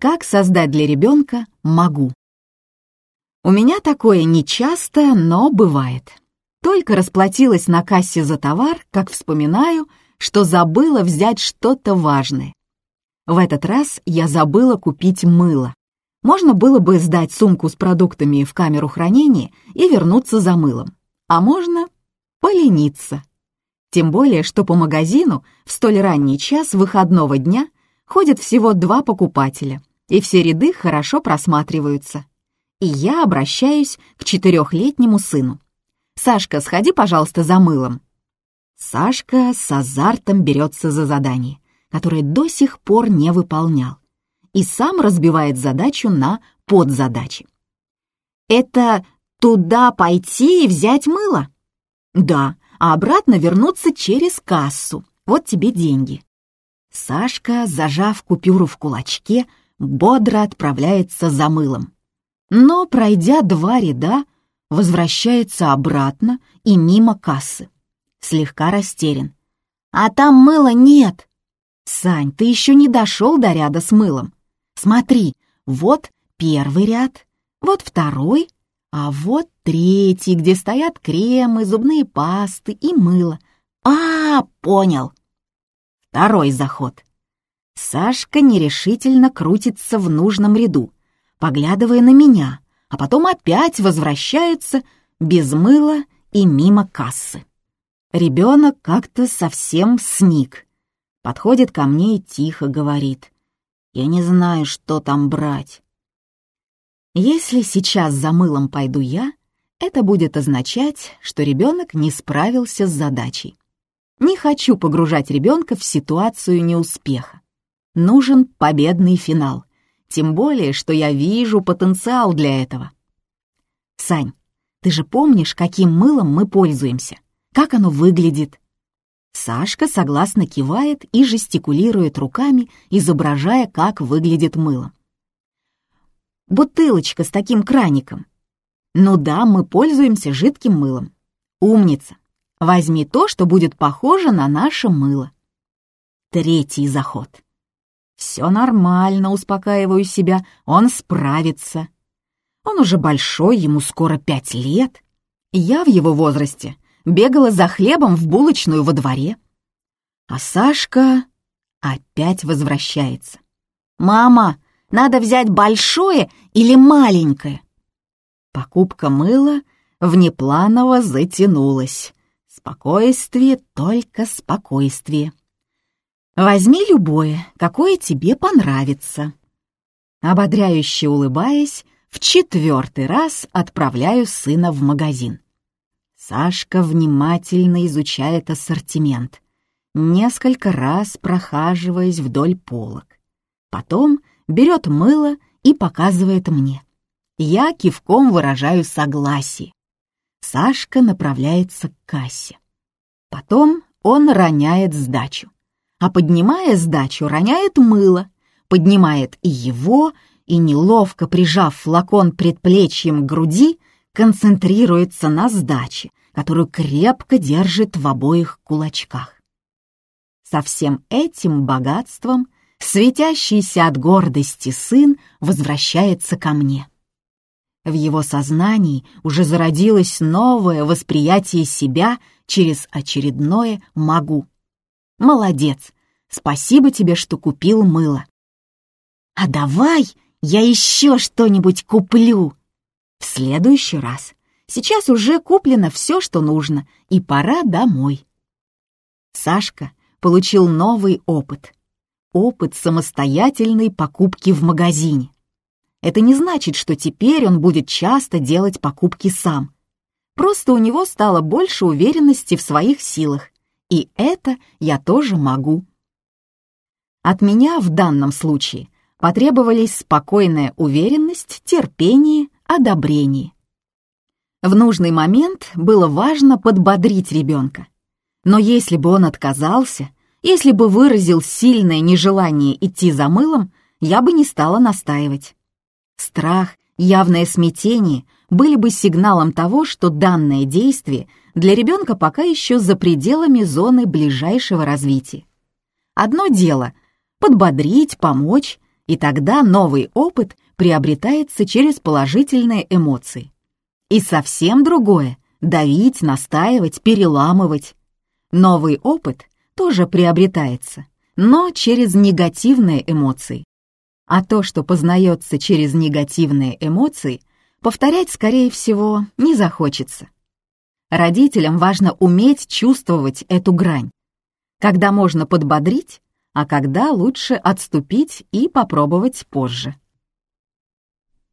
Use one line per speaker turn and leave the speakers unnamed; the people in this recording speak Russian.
Как создать для ребенка «могу». У меня такое не часто, но бывает. Только расплатилась на кассе за товар, как вспоминаю, что забыла взять что-то важное. В этот раз я забыла купить мыло. Можно было бы сдать сумку с продуктами в камеру хранения и вернуться за мылом. А можно полениться. Тем более, что по магазину в столь ранний час выходного дня ходят всего два покупателя, и все ряды хорошо просматриваются. И я обращаюсь к четырехлетнему сыну. «Сашка, сходи, пожалуйста, за мылом». Сашка с азартом берется за задание, которое до сих пор не выполнял, и сам разбивает задачу на подзадачи. «Это туда пойти и взять мыло?» «Да, а обратно вернуться через кассу. Вот тебе деньги». Сашка, зажав купюру в кулачке, бодро отправляется за мылом. Но, пройдя два ряда, возвращается обратно и мимо кассы. Слегка растерян. «А там мыла нет!» «Сань, ты еще не дошел до ряда с мылом. Смотри, вот первый ряд, вот второй, а вот третий, где стоят кремы, зубные пасты и мыло. А, понял!» Второй заход. Сашка нерешительно крутится в нужном ряду, поглядывая на меня, а потом опять возвращается без мыла и мимо кассы. Ребенок как-то совсем сник. Подходит ко мне и тихо говорит. «Я не знаю, что там брать». Если сейчас за мылом пойду я, это будет означать, что ребенок не справился с задачей. Не хочу погружать ребенка в ситуацию неуспеха. Нужен победный финал. Тем более, что я вижу потенциал для этого. Сань, ты же помнишь, каким мылом мы пользуемся? Как оно выглядит? Сашка согласно кивает и жестикулирует руками, изображая, как выглядит мыло. Бутылочка с таким краником. Ну да, мы пользуемся жидким мылом. Умница. Возьми то, что будет похоже на наше мыло. Третий заход. Все нормально, успокаиваю себя, он справится. Он уже большой, ему скоро пять лет. Я в его возрасте бегала за хлебом в булочную во дворе. А Сашка опять возвращается. «Мама, надо взять большое или маленькое?» Покупка мыла внепланово затянулась. Спокойствие, только спокойствие. Возьми любое, какое тебе понравится. Ободряюще улыбаясь, в четвертый раз отправляю сына в магазин. Сашка внимательно изучает ассортимент, несколько раз прохаживаясь вдоль полок. Потом берет мыло и показывает мне. Я кивком выражаю согласие. Сашка направляется к кассе. Потом он роняет сдачу а поднимая сдачу, роняет мыло, поднимает и его, и, неловко прижав флакон предплечьем к груди, концентрируется на сдаче, которую крепко держит в обоих кулачках. Со всем этим богатством светящийся от гордости сын возвращается ко мне. В его сознании уже зародилось новое восприятие себя через очередное «могу». Молодец. Спасибо тебе, что купил мыло. А давай я еще что-нибудь куплю. В следующий раз. Сейчас уже куплено все, что нужно, и пора домой. Сашка получил новый опыт. Опыт самостоятельной покупки в магазине. Это не значит, что теперь он будет часто делать покупки сам. Просто у него стало больше уверенности в своих силах, и это я тоже могу. От меня в данном случае потребовались спокойная уверенность, терпение, одобрение. В нужный момент было важно подбодрить ребенка. Но если бы он отказался, если бы выразил сильное нежелание идти за мылом, я бы не стала настаивать. Страх, явное смятение были бы сигналом того, что данное действие для ребенка пока еще за пределами зоны ближайшего развития. Одно дело — подбодрить, помочь, И тогда новый опыт приобретается через положительные эмоции. И совсем другое — давить, настаивать, переламывать. Новый опыт тоже приобретается, но через негативные эмоции. А то, что познается через негативные эмоции, повторять, скорее всего, не захочется. Родителям важно уметь чувствовать эту грань, когда можно подбодрить, а когда лучше отступить и попробовать позже.